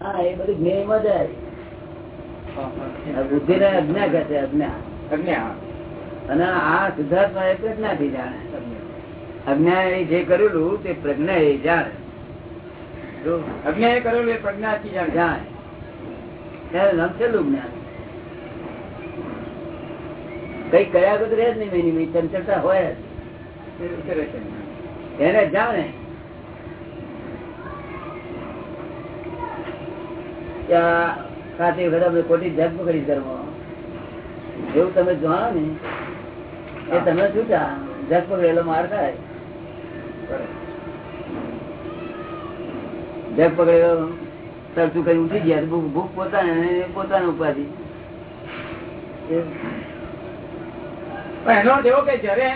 હા એ બધું જ્ઞેયમાં જાય. બુદ્ધિ ને અજ્ઞા કહે છે અજ્ઞા. અજ્ઞા. અને આ સિદ્ધાર્થમાં એ પ્રજ્ઞાથી જાણે અજ્ઞા એ જે કરેલું તે પ્રજ્ઞા એ જાણે. અજ્ઞા એ કરેલું એ પ્રજ્ઞાથી જાણે. જાણે. ત્યારે જ્ઞાન. કઈ કયા વગર રહે જ નહીં ચંચળતા હોય. એને જાણે. ત્યાં ખાતી વખત આપણે ખોટી જગ પકડી ધર્મ. એવું તમે જાણો ને એ તમે શું જા જગ પકડેલો માર થાય જગ પકડેલો તરતું કરી ઉઠી ગયા ભૂખ ભૂખ પોતાને ઉપાધિ. એનો જેવો કે જયારે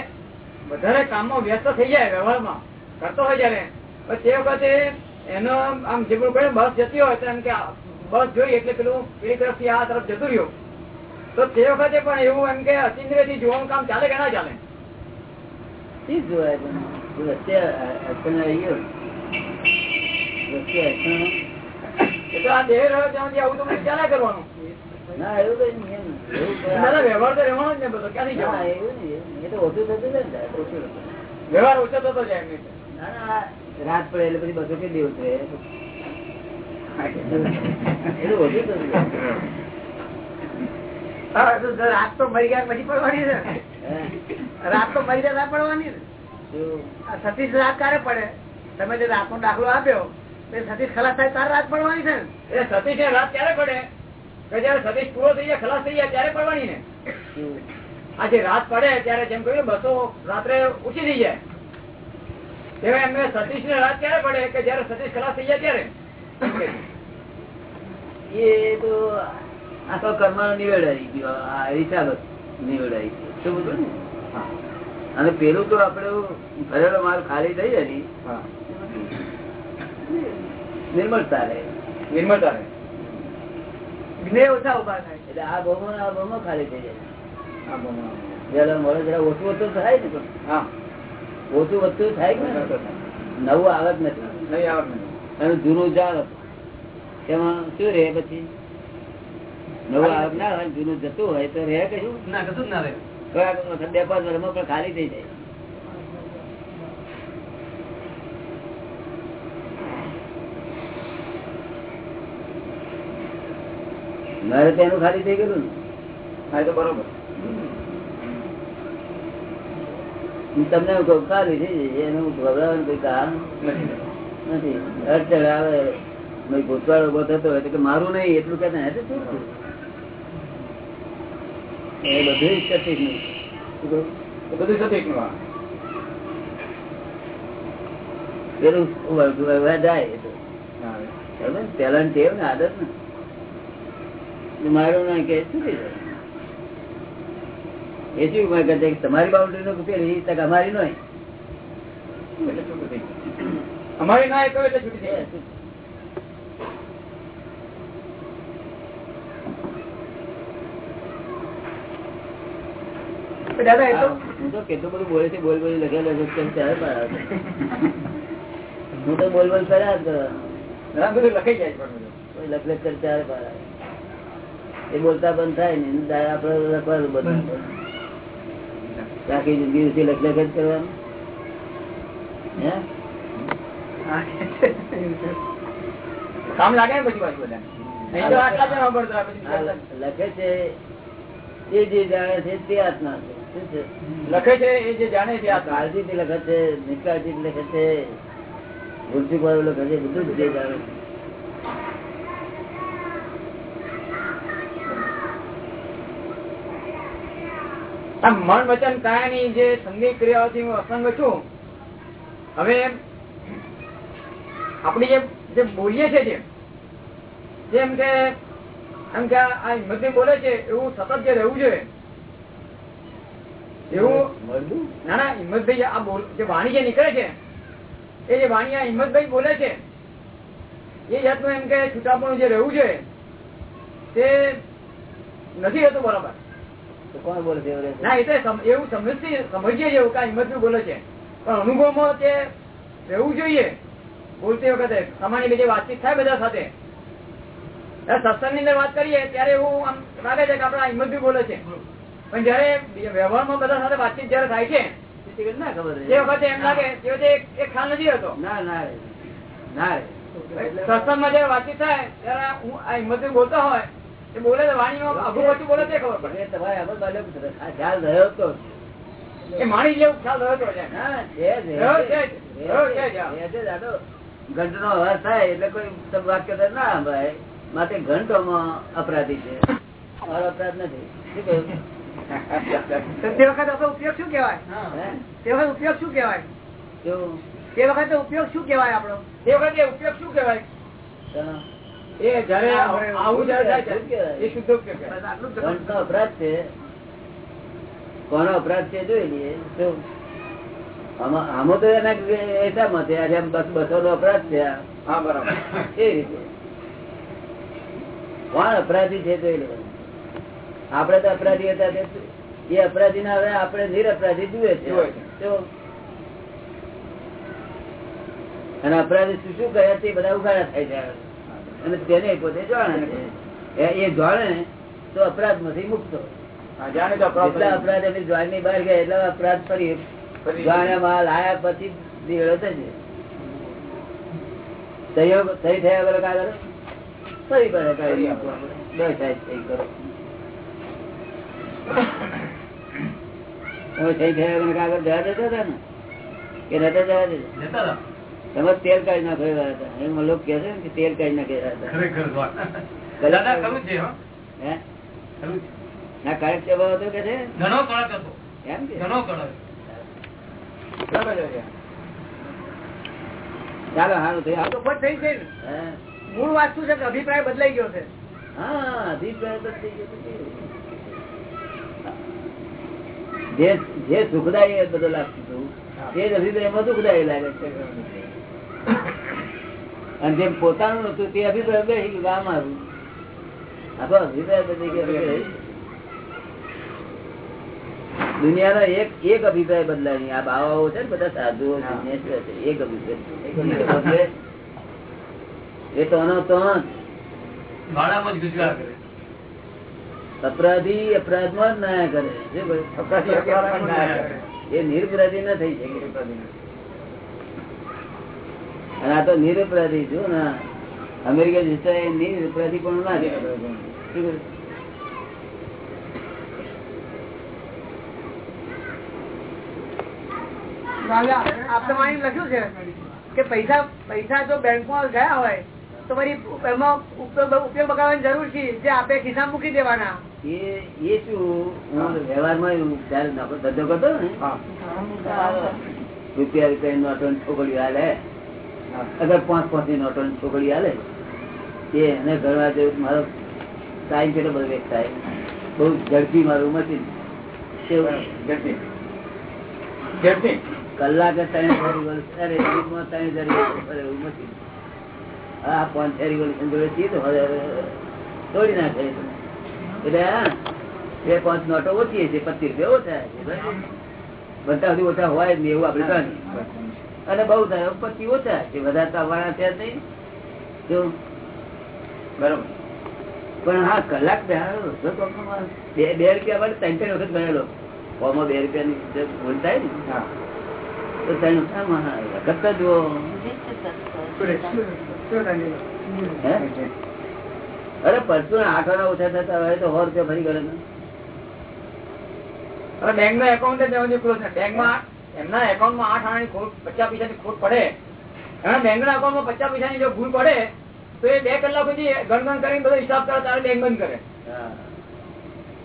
વધારે કામમાં વ્યસ્ત થઈ જાય વ્યવહારમાં કરતો હોય જયારે તે વખતે એનો આમ જે બસ જતી હોય તો એમ કે બસ જોઈ એટલે પેલું પેલી તરફથી આ તરફ જતું રહ્યું. તો તે વખતે પણ એવું એમ કે અતિન્દ્રિયથી જોવાનું કામ ચાલે કે ના ચાલે? બધું વ્યવહાર તો રહેવાનો જ ને બધો. ક્યાંથી ના, એવું નહીં. એ તો ઓછું થતું ને ઓછું વ્યવહાર ઓછો થતો જાય રીતે. ના, ના, રાત પડે એટલે પછી બસો કે દેવું રાત તો મરી ગયા પછી પડવાની છે રાત તો મરી ગયા પડવાની સતીશ રાત ક્યારે પડે તમે જે રાત નો દાખલો આપ્યો એ સતીશ ખલાસ થાય તારે રાત પડવાની છે એ સતીશ રાત ક્યારે પડે કે જયારે સતીશ પૂરો થઈ જાય ખલાસ થઈ જાય ત્યારે પડવાની ને આજે રાત પડે ત્યારે જેમ કહ્યું બસો રાત્રે ઉઠી થઈ જાય એવા એમને સતીશ ને રાત ક્યારે પડે, કે જયારે સતીશ ખલાસ થઈ જાય ત્યારે? એ તો આખો કર્મ નિવેડાઈ ગયો. આ હિસાબ નિવેડાઈ ગયો. શું બધું ને અને પેલું તો આપડે ભરેલો માલ ખાલી થઈ જાય નિર્મળતા રહે. નિર્મળતા રહે. જ્ઞેય ઓછા ઊભા થાય. એટલે આ બહુ આ બહુ ખાલી થઈ જાય. મળે જરા ઓછું ઓછું થાય ને હા. ઓછું વધતું થાય ને? નવું આવે જ નથી. નવી આવક નહીં અને જૂનું જાળ એમાં શું રે પછી? નવું આવક ના હોય જૂનું જતું હોય તો રે કશું ના કશું ના વખત બે પાંચ વર્ષમાં પણ ખાલી થઈ જાય. મારે તેનું ખાલી થઈ ગયું ને. તો બરોબર. હું તમને ખાલી થઈ જાય. એનું ગભરાવાનું કોઈ કારણ નથી. નથી. અડચણ આવે. ભાઈ ભૂતવાળ ઊભો થતો હોય કે મારું નહીં એટલું કે ના, એ તો શું એ બધું સતીશ નહીં બધું સતીશનું પેલું જાય ને? ટેવ ને આદત ને. ને મારું ના કે શું એ શું કહે છે? તમારી બાઉન્ડ્રી નો પેલી તક અમારી નહીં અમારી ના એક એટલે છૂટી થઈ દાદા એ તો હું તો કેટલું બધું બોલે છે બોલ બોલ લખેલો છે કેમ ચાલે આવે? હું તો બોલ બોલ કર્યા જ ઘણા બધું લખાઈ જાય પણ. લખ લખ કરે ત્યારે પાર આવે. એ બોલતા બંધ થાય ને આપડે લખવાનું બંધ બાકી જિંદગી લખ લખ જ કરવાનું હે કામ લાગે ને પછી પાછું બધાને. નહીં તો આટલા જ સાંભળતા પછી આ લ- લખે છે એ જે જાણે છે તે આત્મા છે. લખે છે એ જે જાણે છે આ કાળ લખે છે નિષ્કાળજીથી લખે છે ભૂલથી વાળું લખે છે બધું જ જે જાણે છે. મન વચન કાયાની જે સંગીત ક્રિયાઓથી હું અસંગ છું હવે આપણી જે જે બોલીએ છીએ જે જેમ કે એમ કે આ હિંમતભાઈ બોલે છે એવું સતત જે રહેવું જોઈએ. એવું ના ના હિંમતભાઈ આ બોલ જે વાણી જે નીકળે છે એ જે વાણી આ હિંમતભાઈ બોલે છે એ જાતનું એમ કે છૂટાપણું જે રહેવું જોઈએ તે નથી હોતું બરાબર. કોણ બોલે છે? ના એ તો એવું સમજી સમજીએ કે હિંમતભાઈ બોલે છે. પણ અનુભવમાં તે રહેવું જોઈએ. બોલતી વખતે સામાન્ય બીજી વાતચીત થાય બધા સાથે. સત્સંગની અંદર વાત કરીએ ત્યારે એવું આમ લાગે છે કે આપડા હિંમત બોલે છે. પણ જયારે વ્યવહારમાં બધા સાથે વાતચીત જયારે થાય છે તે વખતે ના ખબર તે વખતે એમ લાગે તે વખતે એક- એક ખ્યાલ નથી હોતો ના ના ના સત્સંગમાં જયારે વાતચીત થાય ત્યારે હું આ હિંમત બોલતો હોય એ બોલે તો વાણીમાં અઘું પછું બોલે તે ખબર પડે. તમારે ખ્યાલ રહ્યો એ માણી જેવું ખ્યાલ રહ્યો છે ના, અવાજ થાય એટલે કોઈ વાક્ય ના સંભળાય. માટે ઘંટોમાં અપરાધી છે. મારો અપરાધ નથી. શું કહ્યું? તે વખત ઉપયોગ શું કેવાય? તે વખતે ઉપયોગ શું કેવાય તે વખતે ઉપયોગ શું કેવાય આપડો તે વખતે ઉપયોગ શું કેવાય એ જયારે આવું જયારે થાય? એ શુદ્ધ ઉપયોગ કહેવાય. અપરાધ છે. કોનો અપરાધ છે જોઈ લઈએ? આમાં તો એના હિસાબમાં છે આજે બસ બસો નો અપરાધ છે હા બરાબર. એ રીતે. કોણ અપરાધી છે આપડે તો અપરાધી હતા એ અપરાધી ના હવે આપડે નિરપરાધી જુએ છે. જુએ છે. અને અપરાધી શું શું કહે તે બધા ઉઘાડા થાય છે અને તેને પોતે જાણે છે એ- જાણે તો અપરાધમાંથી મુક્ત જાણે તો અપરાધ અપરાધ એની જ્વાનની બહાર ગયા એટલે અપરાધ ફરી માલ આયા પછી દીવડો થશે સહયોગ સહી થયા વગર કાગળ પડે કાઢી પડે. સહી કરો. તમે સહી થયા વગર કાગળ જવા દેતા હતા ને કે નતા જવા દેતા? તમે તેલ કાઢી નાખો એવા હતા એમાં લોકો કહે છે ને કે તેલ કાઢી નાખે. ના કડક સ્વભાવ હતો કે છે? ઘણો કડક હતો. એમ કે? ઘણો કડક. ચાલો સારું થઈ તો પણ થઈ છે મૂળ વાત શું છે કે અભિપ્રાય બદલાઈ ગયો છે? હા અભિપ્રાય બદલાઈ ગયો જે સુખદાયી એ બધો લાગતું હતું તે જ અભિપ્રાયમાં દુઃખદાયી લાગે છે. અને જેમ પોતાનું હતું તે અભિપ્રાય બે ગયું કે આ મારું આખો અભિપ્રાય બદલી ગયો દુનિયાનો એક એક અભિપ્રાય બદલાય નહીં. આ બાવાઓ છે ને બધા સાધુઓ છે. એક અભિપ્રાય. એ તો આનો તો અપરાધી અપરાધમાં જ નાયા કરે. એ નિરપરાધી ના થઈ શકે. અને આ તો નિરપરાધી છું ને. અમેરિકન હિસ્સા એ નિરપરાધી પણ ના કરે? આપણે લખ્યું છે કે પૈસા પૈસા જો બેંકમાં ગયા હોય તો પછી એમાં ઉપયોગ ઉપયોગ બગાડવાની જરૂર છે જે આપણે ખિસ્સા મૂકી દેવાના. એ એ શું? હું વ્યવહારમાં જયારે ધંધો કરતો ને? હા. રૂપિયા રૂપિયા નોટો છોકરી હાલે. અગર પાંચ પાંચની નોટો ની છોકરીઓ હાલે એ એને ગણવા જેવું મારો ટાઈમ કેટલો બધો વેસ્ટ થાય. બહુ ઝડપી મારું મશીન ઝડપી. ઝડપી. કલાકે ત્રણ વર્ષ ત્રણ વર્ષ એવું હા, પાંચ વર્ષ જોડે તોડી નાખે એટલે બે પાંચ નોટો ઓછી છે પચીસ રૂપિયા ઓછા બધા સુધી ઓછા હોય ને એવું આપડે કહીએ. અને બહુ થાય. પચીસ ઓછા છે. વધારે તો આવવાના જ નહીં. શું? બરાબર. પણ હા, કલાક બે બે રૂપિયા ત્રણ ત્રણ વખત ગયેલો ફોર્મમાં બે રૂપિયાની જે ભૂલ થાય ને? હા. તો જુઓ અરે પરચું આઠ વાળા ઓછા થતા હોય તો સો રૂપિયા ફરી કરે ને. બેંક નો એકાઉન્ટ જ એવો ક્લોઝ બેંક એમના એકાઉન્ટમાં આઠ આણાની ખોટ પચાસ પૈસા ની ખોટ પડે. એના બેંક ના એકાઉન્ટમાં પચાસ પૈસા ની જો ભૂલ પડે તો એ બે કલાક સુધી ગણગણ કરીને બધો હિસાબ કરે તારે બેંક બંધ કરે.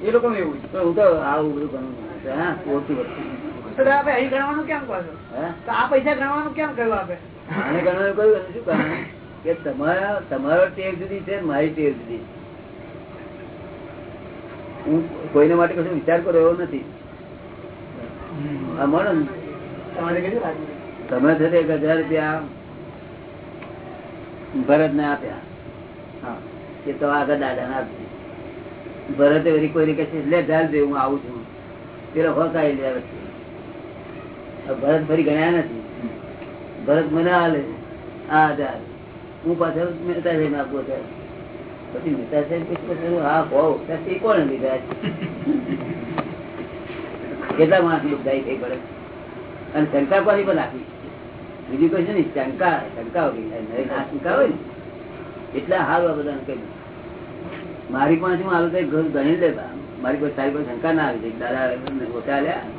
એ લોકો એવું હું તો આવું બધું કરું ઓછું વસ્તુ. તો અહીં ગણવાનું કેમ કહો તો આ પૈસા ગણવાનું કેમ કહ્યું આપે? આને ગણવાનું કહ્યું શું કારણ? કે તમારા તમારો ટેવ જુદી છે મારી ટેવ જુદી. હું કોઈને માટે કશું વિચાર કરો એવો નથી. આ મળો તમારે કેટલું તમે છે એક હજાર રૂપિયા ભરત ને આપ્યા. હા. કે તો આગળ દાદા ને આપજે. ભરતે કોઈ કોઈને કહે છે લે ચાલ હું આવું છું. પેલો ફકાઈ લે વચ્ચે. ભરત ફરી ગણ્યા નથી. ભરત મને હાલે આ હજાર હું પાછળ મહેતા સાહેબ આપવો ત્યારે પછી મહેતા સાહેબ પૂછે હા હોવ ત્યાંથી કોણ લીધા કેટલા માણસ દુઃખદાયી થઈ પડે? અને શંકા કોની પણ આપી બીજું કોઈ છે ને શંકા શંકા શંકા હોય ને? એટલા હાલ આ બધાને કહ્યું મારી પાસે હું હાલ કઈ ગણી લેતા મારી પાસે સારી પાસે શંકા ના આવી. જાય દાદા ઓછા લ્યા.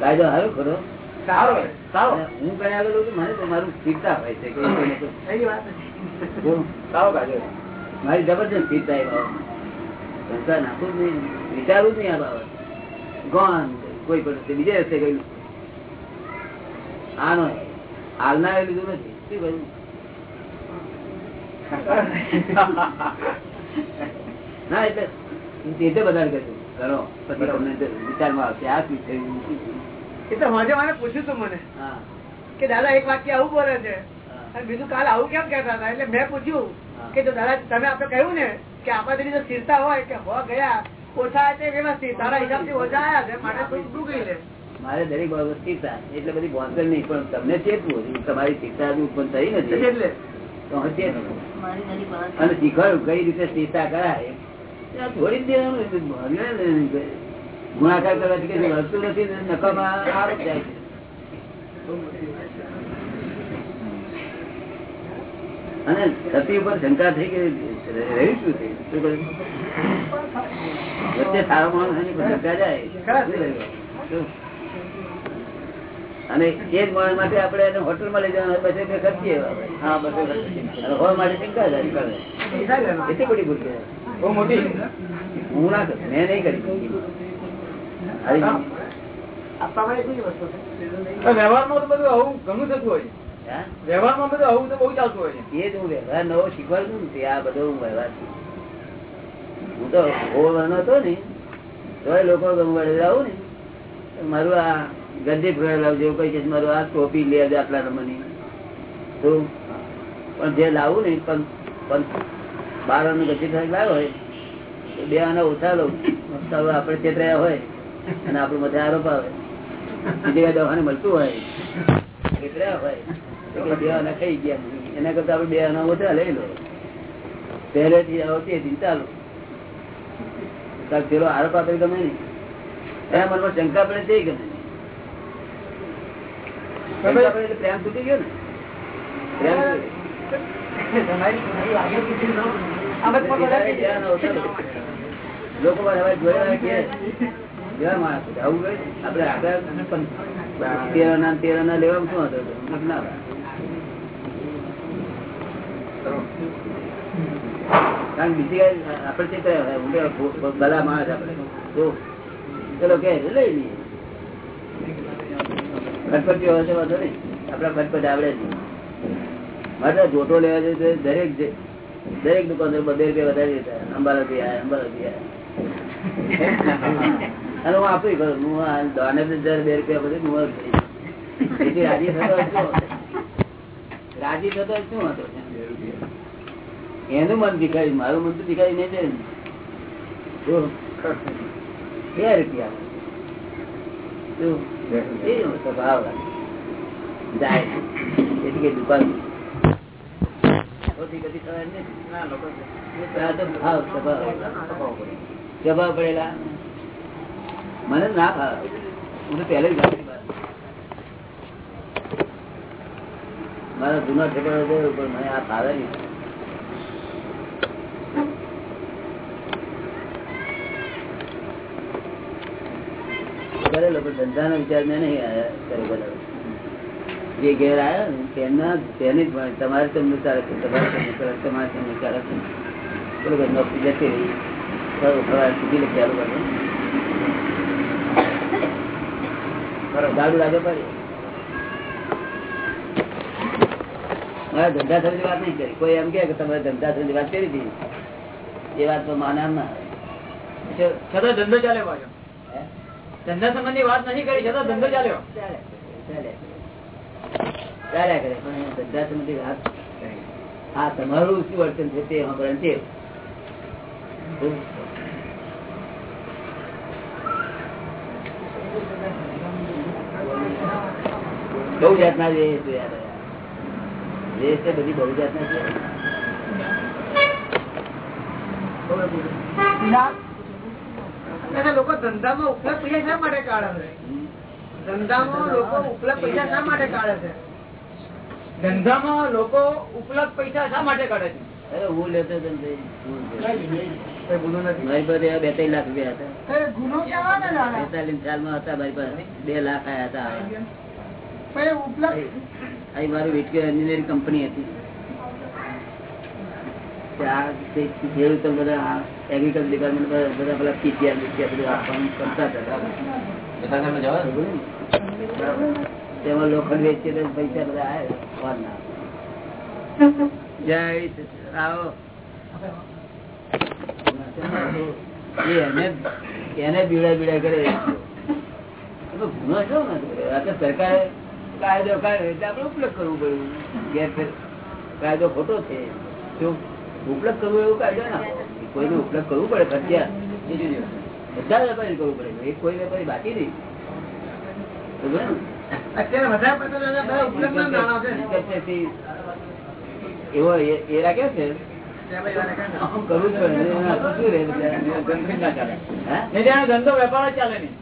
કાયદો સારો ખરો હું કઈ આવેલો છું, મને તો મારું સ્થિરતા હોય છે કે કોઈને કોઈ- સહી વાત છે. જો, મારી જબરજસ્ત એ બાબત નાખું જ નહીં વિચારું જ નહીં આ બાબત. ગોન કોઈ પણ બીજે રસ્તે ગયું આનો હાલના એ લીધું નથી. શું કહ્યું ના એટલે તે બધા કહેતું કરો. પછી તમને વિચારમાં આવશે આ શું થયું એ તો આજે મને પૂછ્યું તું મને. કે દાદા એક વાક્ય આવું બોલે છે. અને બીજું કાલ આવું કેમ કેતા હતા? એટલે મેં પૂછ્યું કે જો દાદા તમે આપણે કહ્યું ને કે આપણાથી જો સ્થિરતા હોય કે હો ગયા ઓછા છે વ્યવસ્થિત તારા હિસાબથી ઓછા આવ્યા છે માટે ડૂબી લે? મારે દરેક બાબત સ્થિરતા એટલે બધી બોંધર નહીં પણ તમને ચેતવું હતું. તમારી સ્થિરતા ઉત્પન્ન થઈ નથી. એટલે. અને શીખવાડું કઈ રીતે સ્થિરતા કરાય છોડી દેવાનું ગુણાકાર કરવાથી કઈ વસ્તુ નથી નકામા આરોપ જાય છે. અને સતી ઉપર શંકા થઈ કે રહ્યું શું છે? શું કર્યું વચ્ચે સારો માણસ શંકા જાય? અને એ જ માણસ માટે આપણે એને હોટલમાં લઈ જવાનું બસે ખર્ચીએ હા બસે ખર્ચીએ. માટે શંકા જાય એટલી બધી ભૂલ કહેવાય. બહુ મોટી. હું ના કરું મેં નહીં કરી વ્યવહારમાં તો બધું આવું ઘણું થતું હોય વ્યવહારમાં બધું આવું તો બહુ ચાલતું હોય એ જ હું વ્યવહાર નવો શીખવાડું ને આ બધો હું વ્યવહાર હું તો હોવાનો હતો ને તો લોકો ગમવાડે આવું ને મારું આ ગદ્દી ફરેલા લાવજો કઈ છે મારું આ ટોપી લે આટલા રમવાની તો પણ જે લાવું ને પણ પણ વારનું ફરેલ લાવ્યો હોય તો બે આના ઓછા મસ્ત હવે છેતરાયા હોય અને આપડે મધે આરોપ આવે. બીજી વાર દવાખાને મળતું હોય છેતરાયા હોય તો કે બે આના ખાઈ ગયા. એના કરતા આપણે બે આના ઓછા લઈ લો. પહેલેથી આવતી હતી ચાલો. પેલો આરોપ આપે ગમે નહીં. એના મનમાં શંકા પડે તે ગમે નહીં. શંકા પડે એટલે પ્રેમ તૂટી ગયો ને? પ્રેમ લોકો આપડે ના કારણ બીજી વાર ચિત્ર ભલા માણસ આપણે તો ચલો કે લઈ લઈએ ખટપટી હોય છે વાંધો નહીં આપડા ખટપટ આવડે છે મારે જોટો લેવા જોઈએ દરેક દરેક દુકાન બે રૂપિયા વધારે દેતા અંબાલાથી આયા અંબાલાથી આયા. અને હું આપી કરું હું દાને હજાર બે રૂપિયા બધું હું રાજી થતો? રાજી થતો શું હતો? એનું મન ભીખાઈ મારું મન તો ભીખાઈ નહીં છે બે રૂપિયા. જાય. એટલે કઈ દુકાન નહીં. આ સ્વભાવ સ્વભાવ પડેલા. મને ના ભાવે હું તો પહેલે જ. મારા. જૂના ઠેકાણા ગયો પણ મને આ ભાવે નહીં. કરેલો પણ ધંધાનો વિચાર મેં નહીં કર્યો. જે ઘેર આવ્યો ને તેના તેની ભણે તમારે તમને ચાલે છે તમારે તમને ચાલે તમારે તમને ચાલે છે. બરોબર નોકરી જતી રહી. ખરા સીધી લખી ચાલુ કરે દારૂ લાગે પડે. મારા ધંધા થવાની વાત નહીં કરી. કોઈ એમ કે તમારે ધંધા થવાની વાત કરી હતી એ વાત તો માના ના છતાં ધંધો ચાલ્યો પાછો? ધંધા સંબંધી વાત નથી કરી છતાં ધંધો ચાલ્યો. ચાલે ચાલે. ચાલ્યા કરે, પણ એ સંબંધી વાત આ તમારું શું વર્તન છે તે સાંભળે છે? બહુ જાતના જે યાર. છે બધી બહુ જાતના છે. લોકો ધંધામાં ઉપલબ્ધ પૈસા શા માટે કાઢે છે? ધંધામાં લોકો ઉપલબ્ધ પૈસા શા માટે કાઢે છે? ધંધામાં લોકો ઉપલબ્ધ પૈસા શા માટે કરે છે? હું લેતો હતો ને ભાઈ, હું લેતો. મારી પાસે બે ત્રણ લાખ રૂપિયા હતા. એ ગુનો કહેવાય ને દાદા? બેતાલીસ સાલમાં હતા મારી પાસે બે લાખ આયા હતા પણ એ ઉપલબ્ધ અહીં મારું વિટકે એન્જિનિયરિંગ કંપની હતી. ત્યાં તે ખેડૂતો બધા એગ્રીકલ્ચર ડિપાર્ટમેન્ટ બધા પેલા બધું આપવાનું કરતા હતા. તેમાં લોખંડ વેચીએ તો પૈસા બધા આવે કાયદો પડ્યું. કાયદો ખોટો છે. જો ઉપલબ્ધ કરવો એવું કાયદો ના કોઈને ઉપયોગ કરવું પડે ફરજિયાત બધા વેપારી કરવું પડે. એક કોઈ વેપારી બાકી નહીં? અત્યારે વધારે પડતા ઉપલબ્ધ નાણાં છે. એવો એ- છે? જ ધંધો વેપાર ચાલે નહીં.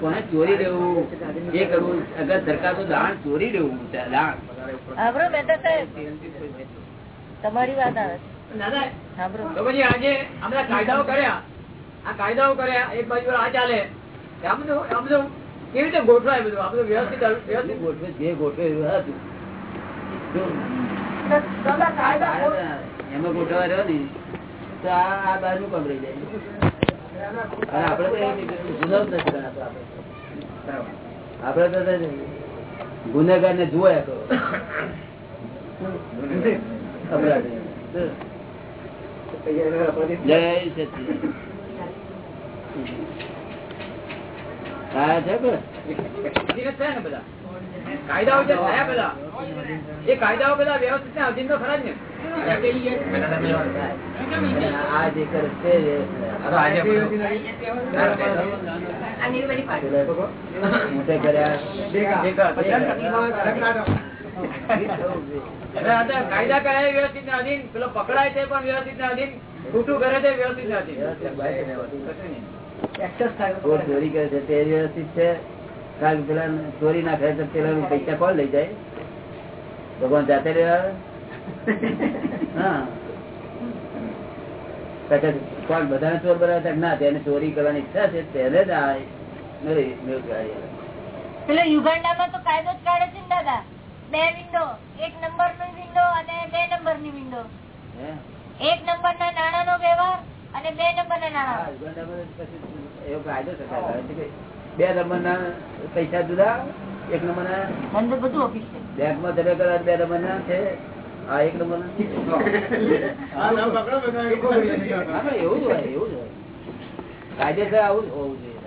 કોને ચોરી દેવું? એ કરવું અગર સરકાર તો દાણ ચોરી દેવું દાણ. તમારી વાત આવે દાદા તો પછી આજે હમણાં કાયદાઓ કર્યા. આ કાયદાઓ કર્યા એક બાજુ આ ચાલે. કેવી રીતે ગોઠવાય બધું? આ બધું વ્યવસ્થિત વ્યવસ્થિત. ગોઠવે જે ગોઠવે એવું હતું એમાં ગોઠવા રહ્યો ને તો આ આ બાજુ કામ જાય. આપડે તો એ નથી ગણાતો આપણે. આપડે તો ગુનેગાર ને જોયા તો. જય સચિદાનંદ. હા છે કે? અધીન જ થયા ને બધા? કાયદાઓ જે થયા બધા એ કાયદાઓ બધા વ્યવસ્થિત ને અધીન તો ખરા જ ને. આ જે મોટે કર્યા. કાયદા કયા વ્યવસ્થિત ના અધીન પેલો પકડાય છે પણ વ્યવસ્થિત ના અધીન ખોટું કરે છે વ્યવસ્થિત ના અધીન. ચોર કરે છે તે વ્યવસ્થિત છે. કારણ કે પેલા ચોરી ના કરે તો પેલા પૈસા કોણ લઈ જાય? ભગવાન જાતે લેવા હા. કોણ બધાને ચોર બનાવે છે? ના તેને ચોરી કરવાની ઈચ્છા છે તેને જ આ પેલો યુગાન્ડામાં તો કાયદો જ કાઢે છે દાદા. બે વિન્ડો એક નંબરની વિન્ડો અને બે નંબરની વિન્ડો હે? એક નંબર ના નાણા નો વ્યવહાર અને બે નંબર ના નાણા એવો કાયદો સરકાર કરે છે કે બે નંબર ના પૈસા જુદા એક નંબર ના બધું ઓફિસ છે. બેંકમાં તમે કરવા બે નંબર ના છે આ એક નંબર ના એવું જ હોય એવું જ હોય. કાયદેસર આવું જ હોવું જોઈએ.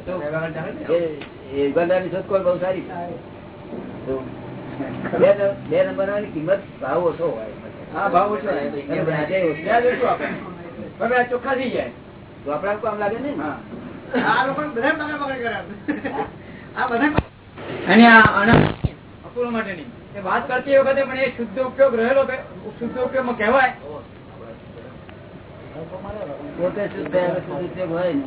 એ- એ શોધખોળ બહુ સારી. બે નંબરની કિંમત ભાવ ઓછો હોય. હા ભાવ ઓછો હોય. ચોખ્ખા થઈ જાય. તો આપણા કામ લાગે ને? હા. આ લોકો બધા પકડ પકડ કર્યા આ બધા અને આ આના અપૂર્વ માટેની. એ વાત કરતી વખતે પણ એ શુદ્ધ ઉપયોગ રહેલો શુદ્ધ ઉપયોગમાં કહેવાય? પોતે શુદ્ધ ઉપયોગ હોય ને.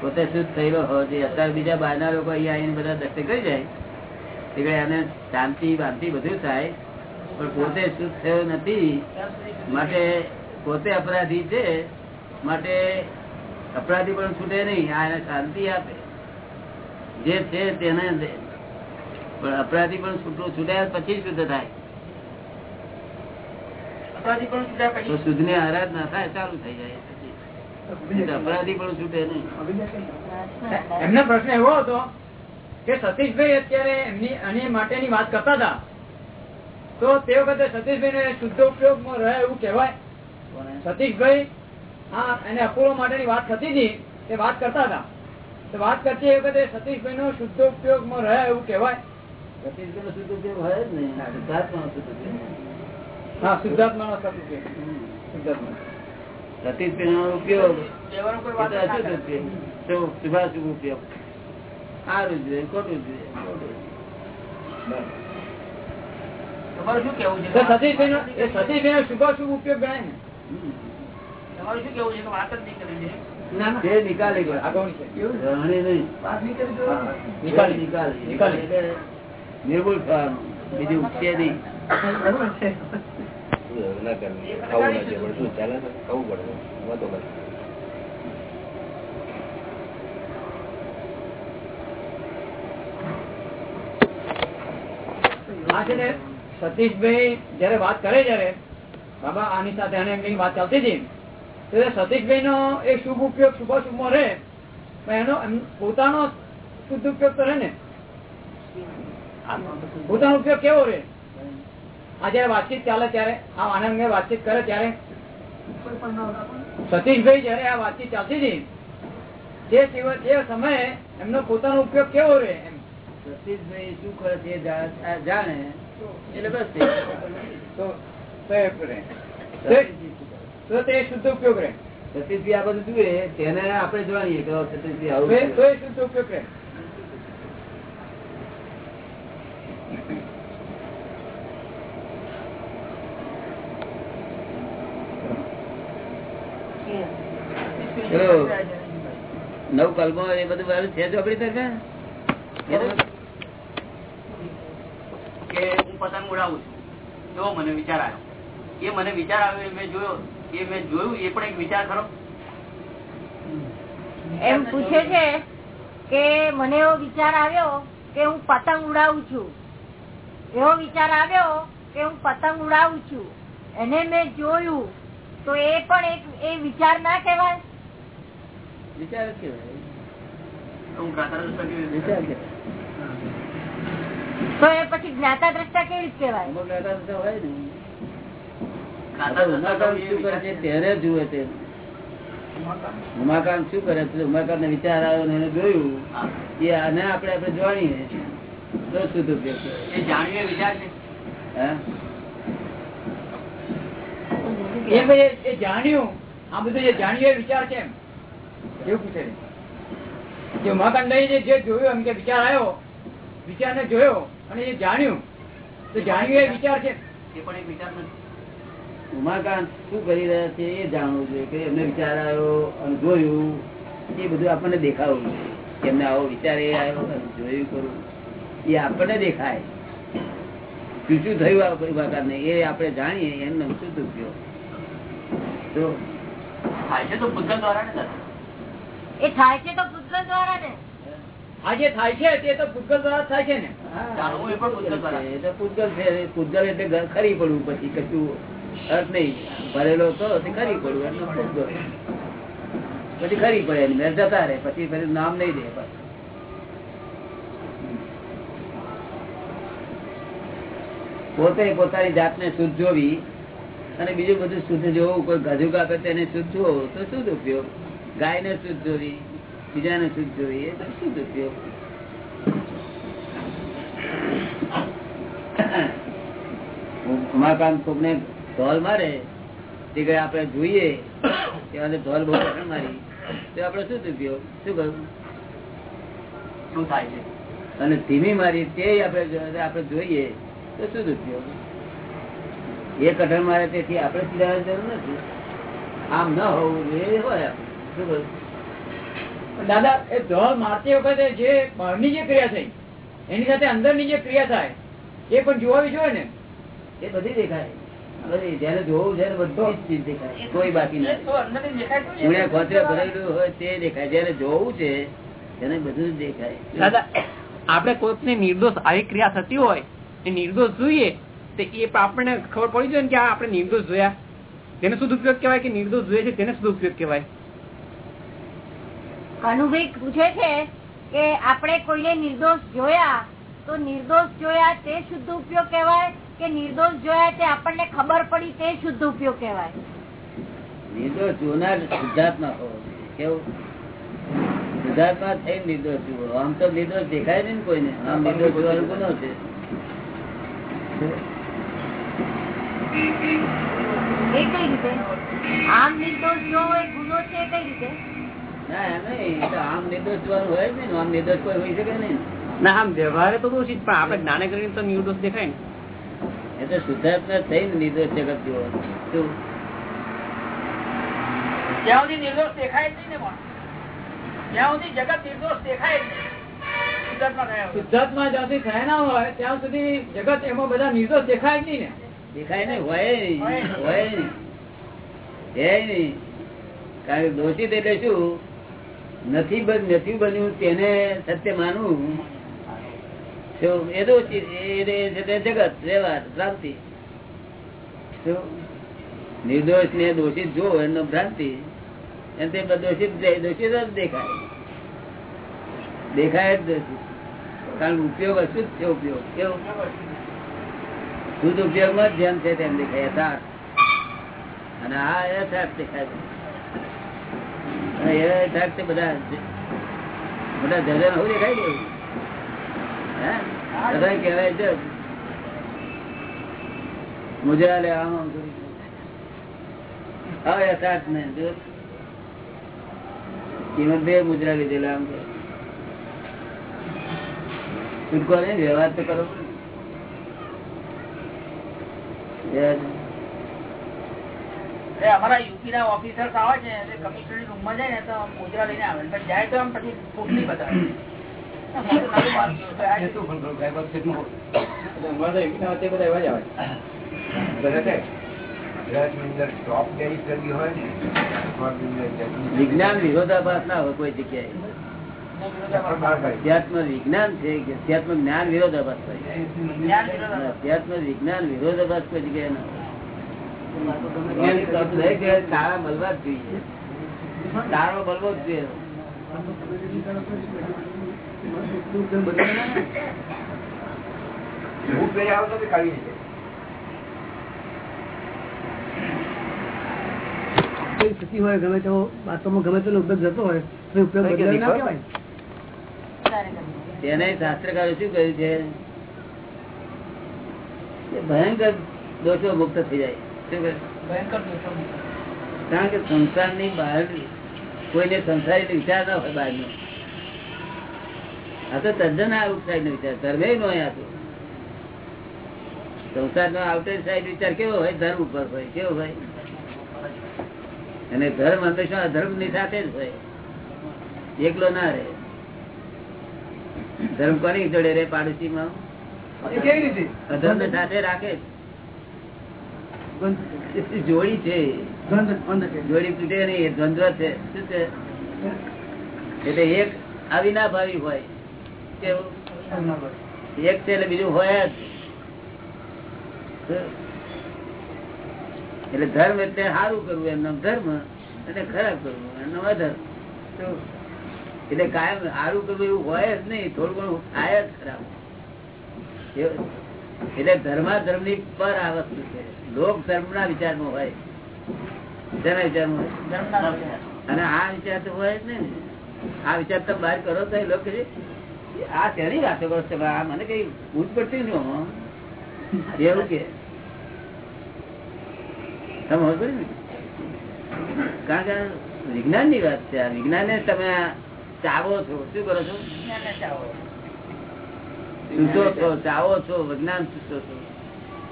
પોતે શુદ્ધ થયેલો હોવો જોઈએ અત્યારે બીજા બહારના લોકો અહીંયા આવીને બધા દર્શન કરી જાય. એટલે એને શાંતિ બાંતિ બધું થાય. પણ પોતે શુદ્ધ થયો નથી. માટે પોતે અપરાધી છે. માટે અપરાધી પણ છૂટે નહીં આ એને શાંતિ આપે. જે છે તેને દે. પણ અપરાધી પણ છૂટો છૂટ્યા પછી શુદ્ધ થાય. અપરાધી પણ છૂટ્યા તો પછી શુદ્ધની આરાધના થાય ચાલુ થઈ જાય અપરાધી પણ છૂટે નહીં. એમનો પ્રશ્ન એવો હતો કે સતીશભાઈ અત્યારે એમની આની માટેની વાત કરતા હતા. તો તે વખતે સતીશભાઈ ને શુદ્ધ ઉપયોગમાં રહે એવું કહેવાય. સતીશભાઈ હા એને અપૂરો માટેની વાત થતી હતી તે વાત કરતા હતા. તો વાત કરતી વખતે સતીશભાઈ નો શુદ્ધ એવું નો ઉપયોગ હોય જ ને શુદ્ધાત્મા નો શુદ્ધ ઉપયોગ હા શુદ્ધાત્મા નો સદુપયોગ શુદ્ધાત્મા છત્તીસગઢ નો ઉપયોગ કહેવાનો કોઈ એ વાત તો જ ના અશુદ્ધ થાય. ઉપયોગ. તો શુભાશુભ સારું જોઈએ ખોટું જોઈએ ખોટું. શું કેવું છે? તો સતીશભાઈનો એ સતીશભાઈનો શુભાશુભ ઉપયોગ ગણાય ને. તમારું શું કેવું છે કે વાત જ નહીં કરવી જોઈએ ના ના. તે નિકાલી ગયો. આગળની છે? ગ્રહણી નહીં. નિકાલી. નિકાલી. નિકાલી. એટલે નિર્મૂળ થવાનું બીજું ઉઠશે નહીં. સતીશભાઈ જયારે વાત કરે જયારે બાબા આની સાથે વાત ચાલતી હતી. સતીશભાઈ નો એ શુભ ઉપયોગ શુભાશુભમાં રહે એનો પોતાનો શુદ્ધ ઉપયોગ કરે ને? પોતાનો ઉપયોગ કેવો રે આ જયારે વાતચીત ચાલે ત્યારે આ આનંદ વાતચીત કરે ત્યારે? સતીશભાઈ જયારે આ વાતચીત ચાલતી હતી તે દિવસ એ સમયે એમનો પોતાનો ઉપયોગ કેવો રે એમ? સતીશભાઈ શું કરે છે જાણે એટલે બસ તે. તો તો. તે- શુદ્ધ ઉપયોગ રહે. સતીશભાઈ આ બધું જુએ તેને આપણે જોવાની કે સતીશભાઈ આવું તો એ- શુદ્ધ ઉપયોગ રહે. નવ કલમો એ બધું વાળું છે ચોપડી તરફે? કે હું પતંગ ઉડાવું છું. તો મને વિચાર આવ્યો. એ મને વિચાર આવ્યો મેં જોયો. એ મેં જોયું એ પણ એક વિચાર ખરો. એમ પૂછે છે કે મને એવો વિચાર આવ્યો કે હું પતંગ ઉડાવું છું. એવો વિચાર આવ્યો કે હું પતંગ ઉડાવું છું. એને મેં જોયું તો એ પણ એક એ વિચાર ના કહેવાય? વિચાર જ કહેવાય. તો એ પછી જ્ઞાતા દ્રષ્ટા કેવી રીતે કહેવાય? જ્ઞાતા દ્રષ્ટા હોય ને. ઉમાકાંત શું કરે છે? જુએ તે. ઉમાકાંત. શું કરે છે? ઉમાકાંત ને વિચાર આવ્યો ને એને જોયું. કે એ આને આપણે આપણે જોવાણીએ તો શું એ વિચાર છે. એ ભાઈ એ- જાણ્યું. આ બધું જે જાણ્યું એ વિચાર છે એવું પૂછે જે ઉમાકાંડભાઈ જે જે જોયું એમ કે વિચાર આવ્યો વિચારને જોયો અને એ જાણ્યું. તો જાણ્યું એ વિચાર છે. એ પણ એક વિચાર નથી. ઉમાકાંત શું કરી રહ્યા છે એ જાણવું જોઈએ કે એમને વિચાર આવ્યો અને જોયું. એ બધું આપણને દેખાવું જોઈએ એમને આવો વિચાર એ આવ્યો જોયું કરું એ આપણને દેખાય. શું શું થયું આ ઉમાકાંત ને એ આપણે જાણીએ એમને શુદ્ધ ઉપયોગ તો થાય છે તો પૂતગલ દ્વારા ને દાદા. એ થાય છે તો પુસ્તક દ્વારા ને. આ થાય છે તે તો પૂતગલ દ્વારા થાય છે ને. પૂતગલ દ્વારા. એ તો પૂતગલ છે. પૂતગલ એટલે ખરી પડવું પછી કશું. અર્થ નહીં. ભરેલો તો ખરી પડ્યું એટલે પૂતગલ પછી ખરી પડે એની મેળ જતા રહે, પછી ફરી નામ નહીં દે બસ. પોતે પોતાની જાતને શુદ્ધ જોવી અને બીજું બધું શુદ્ધ જોવું, કોઈ ગજુક આપે તેને શુદ્ધ જોવો તો શુદ્ધ ઉપયોગ. ગાય ને શુદ્ધ જોવી, બીજાને શુદ્ધ જોવી, એ તો શુદ્ધ ઉપયોગ. ઉમાકાંત કોક ને ઢોલ મારે તે કઈ આપણે જોઈએ કે ઢોલ બહુ મારી તો આપણે શું ઉપયોગ શું કહ્યું શું થાય છે? અને ધીમી મારી તે આપણે આપણે જોઈએ તો શું ઉપયોગ એ કઠણ મારે તેથી આપણે સુધારવાની જરૂર નથી. આમ ન હોવું એ હોય દાદા એ ઢોલ મારતી વખતે જે બહારની જે ક્રિયા થઈ એની સાથે અંદરની જે ક્રિયા થાય એ પણ જોવાવી જોઈએ ને? એ બધી દેખાય. જેને જોવું છે ને જ ચીજ દેખાય. કોઈ બાકી નથી. ઉણ્યા ભરેલું હોય તે દેખાય. જેને જોવું છે તેને બધું જ દેખાય. દાદા આપણે કોઈકને નિર્દોષ આવી ક્રિયા થતી હોય એ નિર્દોષ જોઈએ તો એ આપણને ખબર પડી જોઈએ કે આ આપણે નિર્દોષ જોયા. તેને શુદ્ધ ઉપયોગ કેવાય કે નિર્દોષ જોઈએ છે? તેને શુદ્ધ ઉપયોગ કેવાય કનુભાઈ પૂછે છે કે આપણે કોઈને નિર્દોષ જોયા તો નિર્દોષ જોયા તે શુદ્ધ ઉપયોગ કહેવાય? કે નિર્દોષ જોયા તે આપણને ખબર પડી તે શુદ્ધ ઉપયોગ કહેવાય. નિર્દોષ જોનાર શુદ્ધાત્મા હોવો કેવું? શુદ્ધાત્મા થઈ નિર્દોષ જુઓ. આમ તો નિર્દોષ દેખાય ને કોઈને. આમ નિર્દોષ જોવાનો ગુનો છે. એ કઈ રીતે? આમ નિર્દોષ જોવો એ ગુનો છે કઈ રીતે? ના નહીં. તો આમ નિર્દોષ જોવાનું હોય ને. આમ નિર્દોષ કોઈ હોઈ શકે નહીં ના આમ વ્યવહારે તો દોષિત પણ આપણે જ્ઞાને કરીને તો નિર્દોષ દેખાય ને. એ તો શુદ્ધાત્મા થઈને નિર્દોષ જગત જેવો શું જ્યાં સુધી નિર્દોષ દેખાય જ નહીં જ્યાં સુધી જગત નિર્દોષ દેખાય જ નહીં શુદ્ધાત્મા થયા વગર. થયા ના હોય ત્યાં સુધી જગત એમાં બધા નિર્દોષ દેખાય જ નહીં ને. દેખાય ને હોય નહીં હોય નહીં. હે નહીં. કારણ કે દોષિત એટલે શું? નથી નથી બન્યું તેને સત્ય માનવું? એ તો જગત, વ્યવહાર નિર્દોષ ને દોષિત જો એનો ભ્રાંતિ તે દોષિત દોષિત જ દેખાય. દેખાય જ દોષિત કારણ ઉપયોગ અશુદ્ધ છે ઉપયોગ. કેવો? શુદ્ધ ઉપયોગમાં જેમ છે તેમ દેખાય, યથાર્થ. અને આ યથાર્થ દેખાય છે. અને બધા બધા જજન હું દેખાય ને? બધા કહેવાય છે. મુજરા લે આમ આમ કરી. હા યથાર્થ ને જો. બે મુજરા લીધેલા આમ છૂટકો નહીં, વ્યવહાર તો કરો. અમારા યુપી ના ઓફિસર્સ આવે છે કમિશનર રૂમમાં જાય ને તો મુદ્રા લઈને આવે. જાય તો આમ પછી પોટલી બતાવે. વિજ્ઞાન વિરોધાભાસ ના હોય કોઈ જગ્યાએ અધ્યાત્મ વિજ્ઞાન છે અધ્યાત્મ જ્ઞાન વિરોધાભાસ અધ્યાત્મ વિજ્ઞાન વિરોધાભાસ કોઈ જગ્યાએ ના તારા મળવા જ જોઈએ. તારો મળવો જ જોઈએ. કોઈ સ્થિતિ હોય ગમે તેવો વાસ્તવમાં ગમે તેનો ઉપયોગ જતો હોય તો ઉપયોગ બદલાવી ના કહેવાય તેને શાસ્ત્રકારો શું કહ્યું છે? ભયંકર દોષો મુક્ત થઈ જાય. કારણ કે સંસારની બહાર કોઈને સંસારી વિચાર ના હોય બહારનો. તો તદ્દન આઉટસાઇડ નો વિચાર. ધર્મે નો હોય તો. સંસાર નો આઉટર વિચાર કેવો હોય? ધર્મ ઉપર હોય. કેવો હોય? અને ધર્મ હંમેશા અધર્મની સાથે જ હોય? એકલો ના રહે. ધર્મ કોની જોડે રે પાડોશી માં અધર્મ સાથે રાખે. જોડી છે. જોડી તૂટે નહીં. એ દ્વંદ્વ છે. શું છે? એટલે એક આવી ના ભાવી હોય. કેવું? એક છે એટલે બીજું હોય જ. એટલે ધર્મ એટલે સારું કરવું એમનો ધર્મ અને ખરાબ કરવું એમનો અધર્મ એટલે કાયમ સારું કરવું એવું હોય જ નહીં થોડું ઘણું થાય જ ખરાબ. એટલે ધર્માધર્મની પર આ વસ્તુ છે. લોક ધર્મ ના વિચારમાં હોય. તેના વિચારમાં હોય? અને આ વિચાર તો હોય જ નહીં. આ વિચાર તમે બહાર કરો તો એ લોકો આ શેની વાતો કરો છો? આ મને કઈ ભૂત પડતી નથી એવું કે. તમે સમજ ને? કારણ કે વિજ્ઞાનની વાત છે આ વિજ્ઞાન ને તમે ચાવો છો. શું કરો છો? ચૂસો છો ચાવો છો વિજ્ઞાન ચૂસો છો.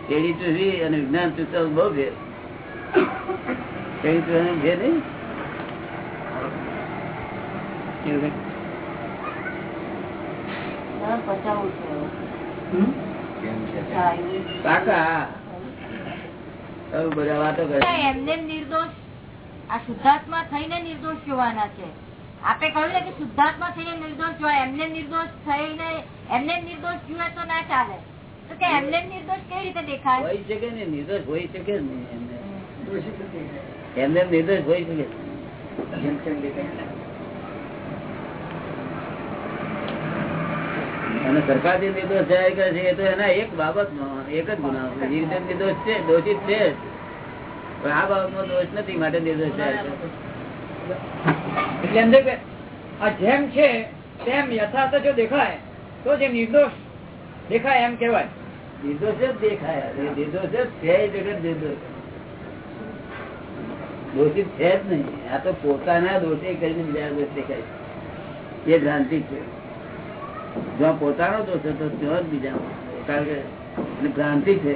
કેળી ચૂસી અને વિજ્ઞાન ચૂસો બહુ ભેર કેળી ચૂસવાનો ભેર નહીં? કાકા બધા વાતો એમને નિર્દોષ આ શુદ્ધાત્મા થઈને નિર્દોષ જોવાના છે. આપે કહ્યું ને કે શુદ્ધાત્મા થઈને નિર્દોષ જોવા એમને નિર્દોષ થઈને એમને નિર્દોષ જોવે તો ના ચાલે. તો કે એમને નિર્દોષ કેવી રીતે દેખાય? હોય શકે ને નિર્દોષ હોય શકે એમને? નિર્દોષ હોય શકે અને સરકાર જે નિર્દોષ જાહેર કરે છે એ તો એના એક બાબતમાં એક જ ગુના છે. રીતે નિર્દોષ છે દોષિત છે પણ આ બાબતમાં દોષ નથી માટે નિર્દોષ જાહેર કરે. એટલે આ જેમ છે તેમ યથાર્થ જો દેખાય તો જે નિર્દોષ દેખાય એમ કેવાય નિર્દોષ જ દેખાય નિર્દોષ જ છે જગત નિર્દોષ દોષિત છે જ નહીં આ તો પોતાના દોષે કરીને બીજા દોષ દેખાય છે. એ ભ્રાંતિ છે જ્યાં પોતાનો દોષ હતો ત્યાં જ બીજા કારણ કે ભ્રાંતિ છે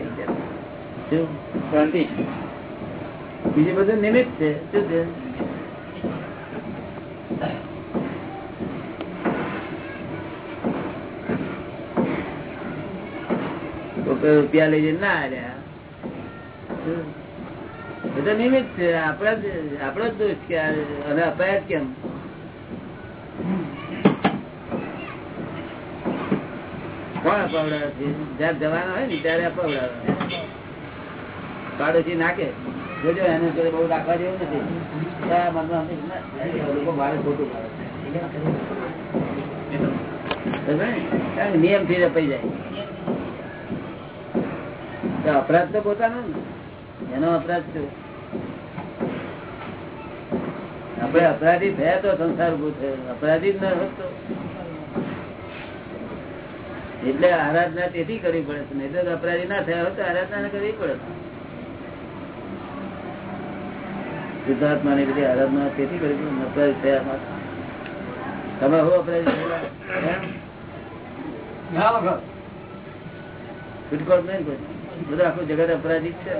ભ્રાંતિ બીજું બધું નિમિત્ત છે. શું છે? રૂપિયા લઈ જઈને ના આવ્યા બધા નિમિત્ત છે. આપણા આપડો જ દોષ કે અને અપાયા જ કેમ? કોણ નાખે. જોજો, એને બહુ રાખવા જેવું નથી. નિયમથી રપાઈ જાય. અપરાધ તો પોતાનો એનો અપરાધ છે આપણે અપરાધી થયા તો સંસાર ઊભો થયો. અપરાધી જ ન હોત એટલે આરાધના તેથી કરવી પડે નહીં તો અપરાધી ના થયા હોય તો આરાધના કરવી પડે. સિદ્ધાર્થમાં ની બધી આરાધના તેથી કરવી પડે અપરાધી થયા તમે હો અપરાધી છૂટકો નહીં બધું આખું જગત અપરાધી છે.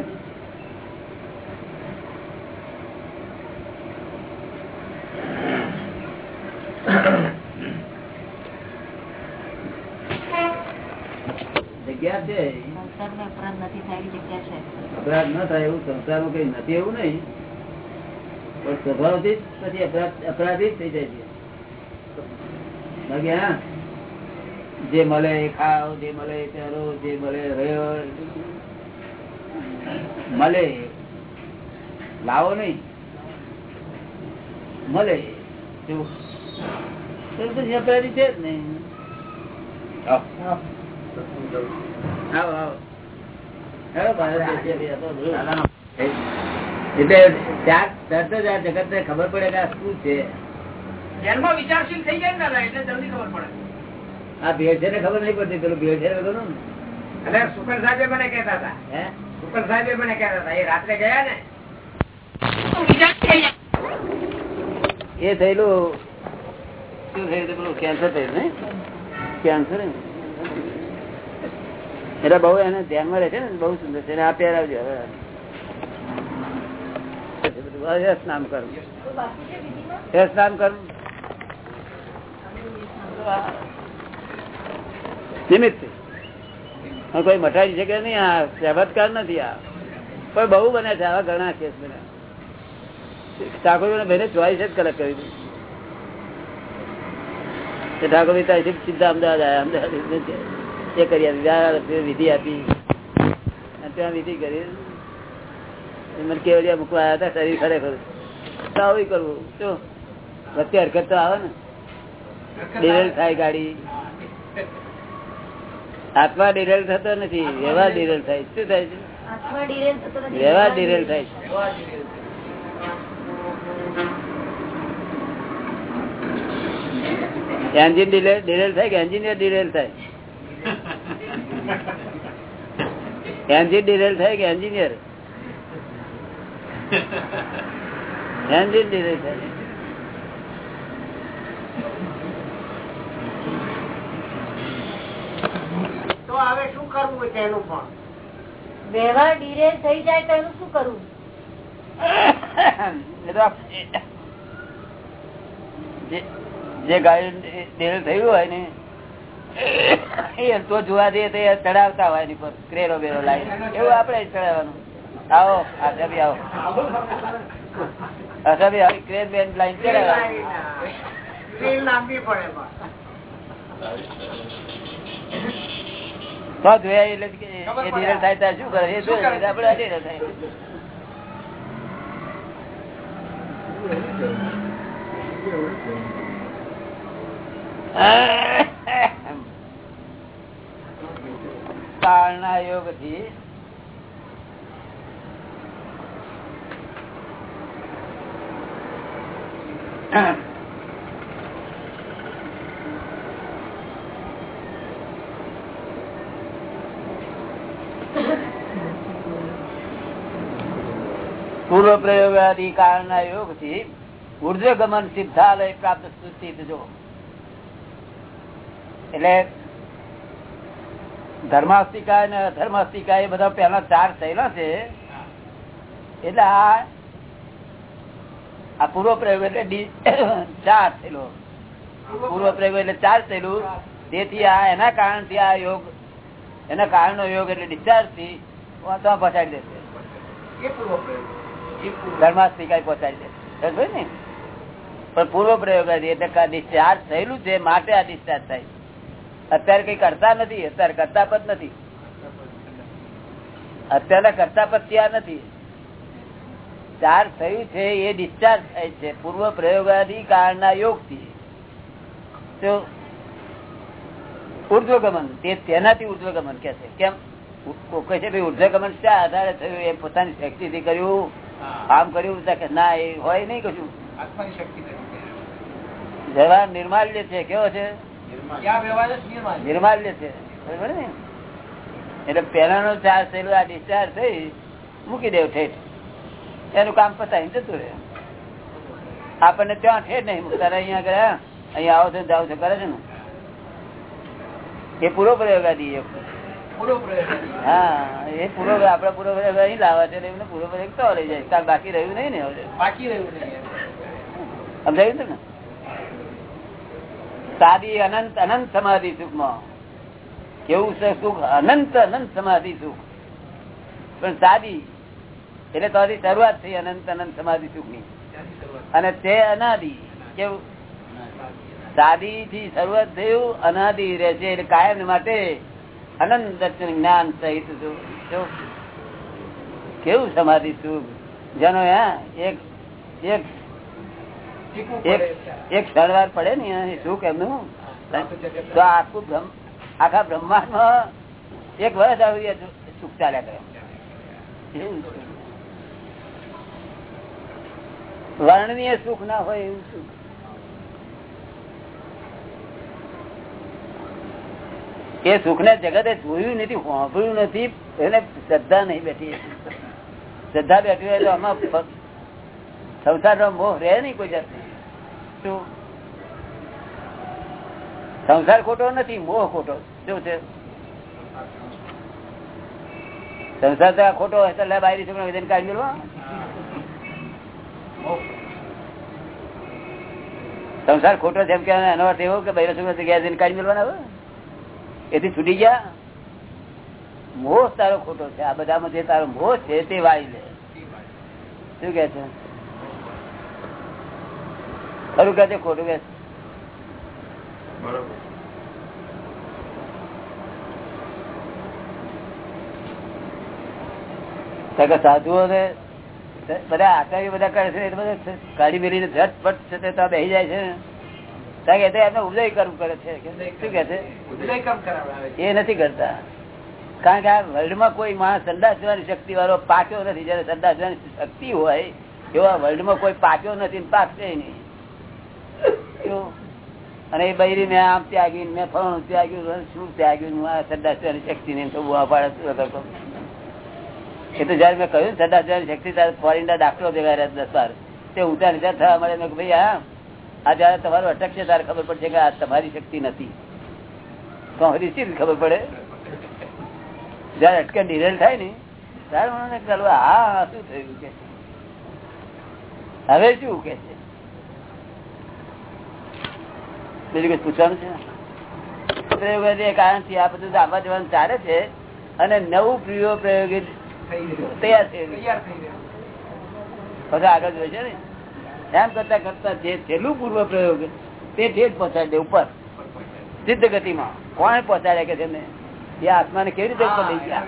અપરાધ થાય એવી અપરાધ ન થાય એવું સંસારમાં કઈ નથી એવું નહીં. પણ સ્વભાવથી જ પછી અપરાધી જ થઈ જાય છે. બાકી હા જે મળે એ ખાવ જે મળે એ પહેરો જે મળે રહ્યો મળે. લાવો નહીં. મળે. પછી અપરાધી છે જ નહીં. એટલે ત્યાં તરત જ આ જગત ને ખબર પડે કે આ શું છે. ધ્યાનમાં વિચારશીલ થઈ જાય ને એટલે જલ્દી ખબર પડે. આ ભેળ છે ને ખબર નહીં પડતી પેલું ભેળ છે ને બધું એટલે સુકર સાહેબે મને કહેતા હતા. હે? સુકર સાહેબે મને કહેતા હતા એ રાત્રે ગયા ને? એ થયેલું શું થયું પેલું કેન્સર થયું ને? કેન્સર ને? એટલે બહુ એને ધ્યાનમાં રહે છે ને, બહુ સુંદર છે. આ પહેરાવજો હવે. યશ નામ કરું. યશ કરું. નિમિત્ત. કોઈ મઠાઈ છે કે નહીં? આ ચમત્કાર નથી આ. પણ બહુ બને છે આવા ઘણા કેસ બને. ઠાકોર ભાઈને ચોઈસ જ કલેક્ટ કરી દીધી. તે ઠાકોર ત્યાંથી સીધા અમદાવાદ આવ્યા અમદાવાદ એ કરી આપી વિધિ આપી. ત્યાં વિધિ કરી. મને કેવડિયા મૂકવા આવ્યા હતા શરીર ખરેખર. તો આવું કરવું. શું વચ્ચે હરકત તો આવે ને. ડિરેલ થાય ગાડી. આત્મા ડિરેલ થતો નથી વ્યવહાર ડિરેલ થાય. શું થાય છે? આત્મા ડિરેલ થતો નથી. વ્યવહાર ડિરેલ થાય. છે એન્જિન ડિરેલ ડિરેલ થાય કે એન્જિનિયર ડિરેલ થાય? એન્જિન ડિરેલ થાય કે એન્જિનિયર? એન્જિન ડિરેલ થાય. તો હવે શું કરવું છે એનું પણ? વ્યવહાર ડિરેલ થઈ જાય તો એનું શું કરવું? એ તો આપ- જે- જે ગાડી ડિરેલ થયું હોય ને એ તો જોવા જઈએ તો એ ચડાવતા હોય એની પર ક્રેરો બેરો લાવી એવું આપડે ચડાવવાનું. આવો આશા આવો. આશા આવી ક્રેર બેન લાઈન ચડાવવાનું. તો જોયા એટલે કે એ ડિરેલ થાય ત્યાં શું કરે? એ જોઈએ આપડે થાય. કાળના યોગથી પૂર્વ પ્રયોગાદી કાળના યોગથી ઉર્ધ્વ ગમન સિદ્ધાલય પ્રાપ્ત સ્થિત જો. એટલે ધર્માસ્તિકા અને અધર્માસ્તિકા એ બધા પેલા ચાર થયેલા છે. એટલે આ પૂર્વ પ્રયોગ એટલે ચાર થયેલો પૂર્વ પ્રયોગ એટલે ચાર થયેલું તેથી આ એના કારણથી આ યોગ એના કારણનો યોગ એટલે ડિસ્ચાર્જથી વાંચવા પહોંચાડી દેશે ધર્માસ્તિકા પહોંચાડી દેશે ને? પણ પૂર્વ પ્રયોગ એટલે ડિસ્ચાર્જ થયેલું છે માટે આ ડિસ્ચાર્જ થાય અત્યારે કઈ કરતા નથી અત્યારે કરતા પદ નથી. અત્યારના કરતા પદ ત્યાં નથી? ચાર્જ થયું છે એ ડિસ્ચાર્જ થાય છે. પૂર્વ પ્રયોગાદી કાળના યોગથી તો ઉર્ધ્વગમન તે તેનાથી ઉર્ધ્વગમન કે છે. કેમ? કહે છે ભાઈ ઉર્ધ્વગમન શા આધારે થયું? એ પોતાની શક્તિ થી કર્યું આમ કર્યું કે ના એ હોય નહીં કશું. વ્યવહાર નિર્માલ્ય છે. કેવો છે? નિર્માલ્ય. છે. એટલે પેલાનો ચાર્જ થયેલો આ ડિસ્ચાર્જ થઈ મૂકી દેવ ઠેઠ. એનું કામ પતાવી જતું રહે. આપણને ત્યાં ઠેઠ નહીં મૂકતા. અહીંયા ગયા અહીંયા આવો છો જાઓ છો કરે છે ને? એ પૂરો પ્રયોગ આદિ. હા એ પૂરો આપડે પૂરો પ્રયોગ અહીં લાવવા છે એમને પૂરો પ્રયોગ તો લઈ જાય. બાકી રહ્યું નહીં ને હવે? સમજાયું છે ને સાદી અનંત અનંત સમાધિ સુખમાં. કેવું છે સુખ? અનંત અનંત સમાધિ સુખ. પણ સાદી એટલે તો શરૂઆત થઈ અનંત અનંત સમાધિ સુખની અને તે અનાદિ, કેવું? સાદી થી શરૂઆત થયું, અનાદિ રહે છે, એટલે કાયમ માટે અનંત દર્શન જ્ઞાન સહિત કેવું? સમાધિ સુખ? જેનો એક એક એક સરવાર પડે ને એ સુખ એમનું તો આખું બ્રહ્મ આખા બ્રહ્માંડમાં એક વર્ષ આવી સુખ ચાલ્યા કરે. વર્ણનીય સુખ ના હોય એવું સુખ એ સુખ ને જગતે જોયું નથી સાંભળ્યું નથી એને શ્રદ્ધા નહીં બેઠી શ્રદ્ધા બેઠી હોય તો આમાં સંસાર નો મોહ રહે નહીં કોઈ જાત શું સંસાર ખોટો નથી, મોહ ખોટો. શું છે? સંસાર ખોટો હોય તો બાયરી કાઢી સંસાર ખોટો છે એમ કે એનો અર્થ એવો કે બૈરા છોકરા જગ્યાએ જઈને કાઢી મેળવાના હવે એથી છૂટી ગયા. મોહ તારો ખોટો છે. આ બધામાં જે તારો મોહ છે તે વાય લે. શું કે છે? ખરું કહે છે ખોટું કે છે? કારણ કે સાધુઓ ને બધા આચાર્ય બધા કરે છે એટલે બધા કાઢી મેળીને ઝટપટ છે તે ત્યાં બેસી જાય છે કારણ કે એમને ઉદય કર્મ કરે છે. શું કે છે? એ નથી કરતા. કારણ કે આ વર્લ્ડમાં કોઈ માણસ સંદાસ જવાની શક્તિ વાળો પાક્યો નથી. જયારે સંદાસ જવાની શક્તિ હોય એવા વર્લ્ડમાં કોઈ પાક્યો નથી ને પાકશે નહીં? અને એ બૈરી મેં આમ ત્યાગી મેં ફળ ત્યાગ્યું, શું ત્યાગ્યું? હું આ સંદાસ શક્તિ ને તો બુઆ પાડે કરતો એ તો જયારે મેં કહ્યું ને શક્તિ ત્યારે ફોરેન દાખલો ભેગા રહ્યા દસ બાર તે ઊંચા નીચા થવા મળે, મેં ભાઈ હા, આ જયારે તમારું અટકશે, ત્યારે ખબર પડશે કે આ તમારી શક્તિ નથી. તો હજી શી ખબર પડે? જયારે અટકે ડિરેલ થાય ને, ત્યારે મને ચાલો હા, શું થયું કે? હવે શું કે છે? બીજું કઈ પૂછવાનું છે? પ્રયોગ એ આ બધું આવવા જવાનું ચાલે છે અને નવું પ્રિયો પ્રયોગ તૈયાર થઈ પછી આગળ જોઈ છે ને. એમ કરતા કરતા જે છેલ્લું પૂર્વ પ્રયોગ તે ઠેઠ પહોંચાડી દે ઉપર. સિદ્ધ ગતિમાં. કોણ પહોંચાડ્યા કે છે ને એ આત્માને કેવી રીતે ઉપર લઈ ગયા.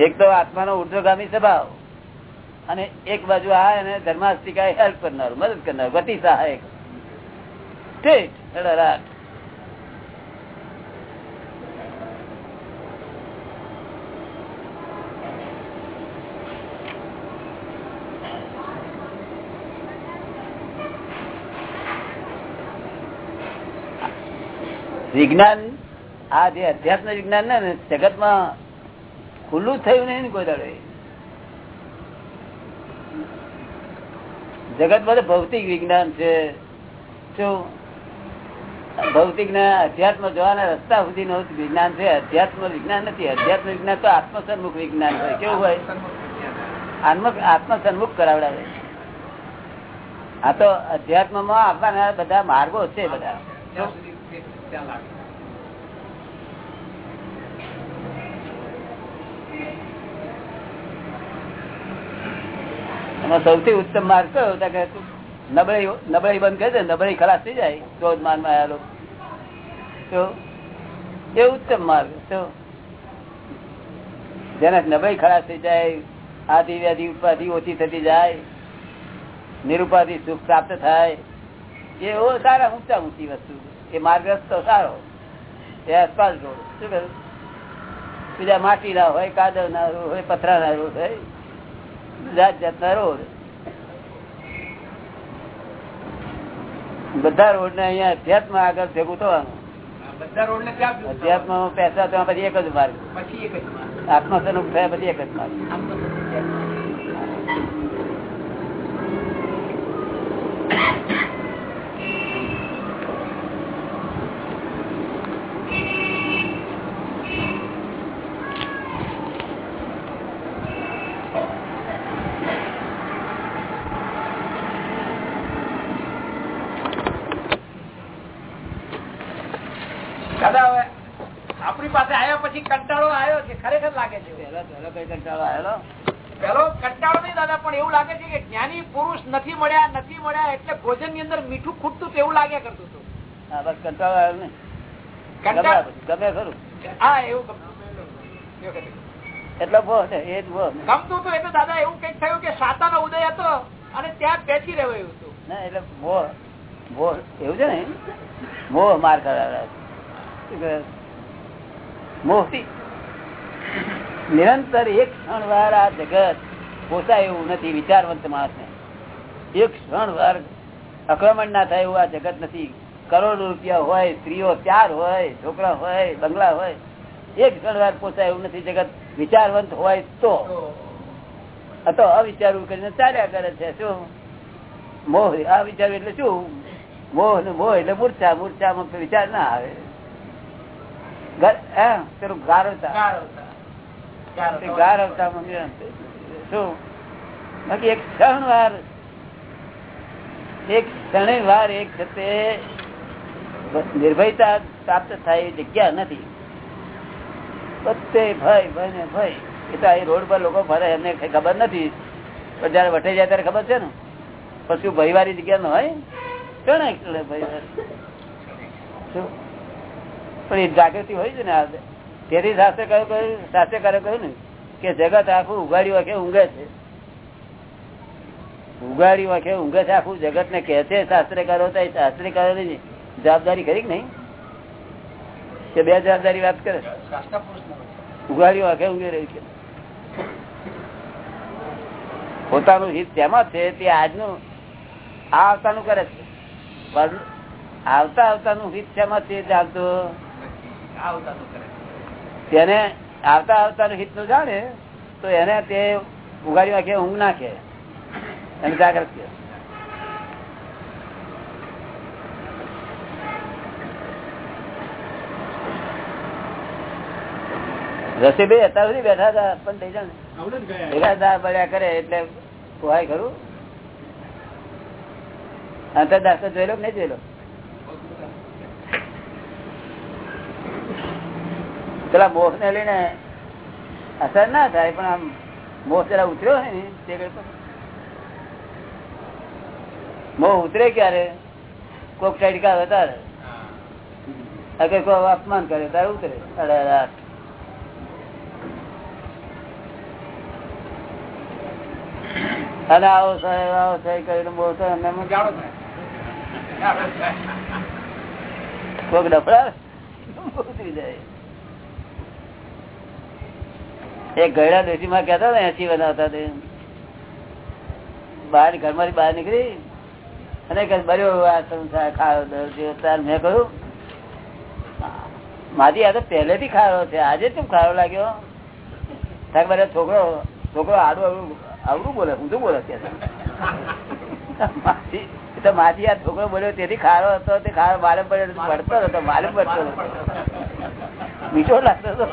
એક તો આત્માનો ઉર્ધ્વગામી સ્વભાવ. અને એક બાજુ આ અને ધર્માસ્તિકા હેલ્પ કરનાર, મદદ કરનાર, ગતિ સહાયક. વિજ્ઞાન, આ જે અધ્યાત્મ વિજ્ઞાન ને જગતમાં ખુલ્લું થયું નહીં કોઈ દાડે. જગત બધું ભૌતિક વિજ્ઞાન છે. શું ભૌતિક ને અધ્યાત્મ જોવાના રસ્તા સુધી નું વિજ્ઞાન છે. અધ્યાત્મ વિજ્ઞાન નથી. અધ્યાત્મ વિજ્ઞાન તો આત્મસન્મુખ વિજ્ઞાન હોય. કેવું હોય? આત્મ આત્મસન્મુખ કરાવડાવે. આ તો અધ્યાત્મમાં આવવાના બધા માર્ગો છે બધા. સૌથી ઉત્તમ માર્ગ કયો? તો કે નબળી નબળી બંધ કરી દે નબળી ખલાસ થઈ જાય ક્રોધ માનમાં આવેલો તો એ ઉત્તમ માર્ગ, તો જેને નબળી ખલાસ થઈ જાય, આધિ વ્યાધિ, ઉપાધિ ઓછી થતી જાય, નિરુપાધિ સુખ પ્રાપ્ત થાય, એ ઓ સારા ઊંચા ઊંચી વસ્તુ. એ માર્ગ રસ્તો સારો. એ આસપાસ રોડ શું કહ્યું? બીજા માટી ના હોય, કાદવ ના હોય, પથરા ના હોય જાત જાતના રોડ બધા રોડ ને અહીંયા અધ્યાત્મ આગળ ભેગું થવાનું. બધા રોડ ને ક્યાં અધ્યાત્મ પૈસા તો પછી એક જ માર્ગ. આત્મસ્વરૂપ થયા પછી એક જ માર્ગ. આમ તો બધું દાદા હવે આપણી પાસે આવ્યા પછી કંટાળો આવ્યો છે ખરેખર લાગે છે પહેલા પહેલા કઈ કંટાળો આવેલો પેલો કંટાળો નહીં દાદા પણ એવું લાગે છે કે જ્ઞાની પુરુષ નથી મળ્યા નથી મળ્યા એટલે ભોજનની અંદર મીઠું ખૂટતું એવું લાગ્યા કરતું હતું. હા બસ કંટાળો આવ્યો ને. ગમે ખરું. હા એવું ગમતું. એ વખતે. એટલે બો ને એ જ બો ગમતું હતું એટલે દાદા એવું કંઈક થયું કે સાતાનો ઉદય હતો અને ત્યાં પેચી રહેવાયું હતું. ના એટલે મોહ મોહ એવું છે ને? મોહ માર કરાવે મોહ નિરંતર એક ક્ષણ વાર આ જગત પોતા એવું નથી વિચારવંત માણસ ને એક ક્ષણ વાર આક્રમણ ના થાય એવું આ જગત નથી. કરોડો રૂપિયા હોય સ્ત્રીઓ ચાર હોય છોકરા હોય બંગલા હોય એક ક્ષણ પોસાય એવું નથી. જગત વિચારવંત હોય તો. તો અવિચારવું કરીને ચાલ્યા કરે છે. શું? મોહ અવિચાર એટલે શું? મોહ ને મોહ એટલે મૂર્છા. મૂર્છામાં વિચાર ના આવે. પેલું ગારવતા. ગારો હતા. ગારો તે હતા. ગારવતામાં નિરંતર. શું? બાકી એક ક્ષણ વાર એક ત્રણેય વાર એક છે નિર્ભયતા પ્રાપ્ત થાય એવી જગ્યા નથી. બધે ભય ભય ને ભય. એ તો અહીં રોડ પર લોકો ફરે, એમને કઈ ખબર નથી. પણ જયારે વટે જાય ત્યારે ખબર છે ને? પછી ભયવાળી જગ્યા ન હોય. એટલે ભયવાળી? પણ એ જાગૃતિ હોય છે ને આ. તેથી શાસ્ત્ર કહ્યું શાસ્ત્રકારે કહ્યું ને, કે જગત આખું ઉગાડ્યું કે ઊંઘે છે. ઉગાડી વાંખે ઊંઘે છે આખું જગત ને કે છે શાસ્ત્રકારો શાસ્ત્રકારો ની જવાબદારી ખરી કે કે બે જવાબદારી વાત કરે? ઉગાડી વાંખે ઊંઘે રહી છે પોતાનું હિત તેમાં છે? તે આજનું આ આવતાનું કરે છે. આવતા આવતાનું હિત તેમાં ચાલતું આવતા? તેને આવતા આવતા હિતનું જાણે તો એને તે ઉગાડી વાંખે ઊંઘ નાખે એને જાગ્રત કે રસી બે અત્યાર સુધી બેઠા હતા પણ થઈ જાય ભેગા દાળ પડ્યા કરે એટલે હોય ખરું? અંતરદાસ તો જોયેલો કે નહીં જોયેલો? પેલા મોહ ને લઈને અસર ના થાય પણ આમ મોહ જરા ઉતર્યો હોય ને તે મોહ ઉતરે ક્યારે? કોક ટડકા વધારે. અગર કોઈ અપમાન કરે ત્યારે ઉતરે. અડાટ અને આવો સાહેબ આવો સાહેબ કરીને બહુ તો એમને. કોક ડફડા ઉતરી જાય. એક ગયડા ડોસી માં કેતા ને એસી બનાવતા તે. બહાર ઘરમાંથી બહાર નીકળી અને કે બર્યો આ સંસાર દર્દ તાર મેં કહ્યું, મારી આ તો પહેલેથી ખાયો છે, આજે કેમ ખાયો લાગ્યો? તાર છોકરો છોકરો આડું આવડું આવડું બોલે શું બોલે ત્યાં તો માથી આ છોકરો બોલ્યો, તેથી ખારો હતો, તે ખારો માલમ પડ્યો પડતો હતો માલમ પડતો મીઠો લાગતો હતો.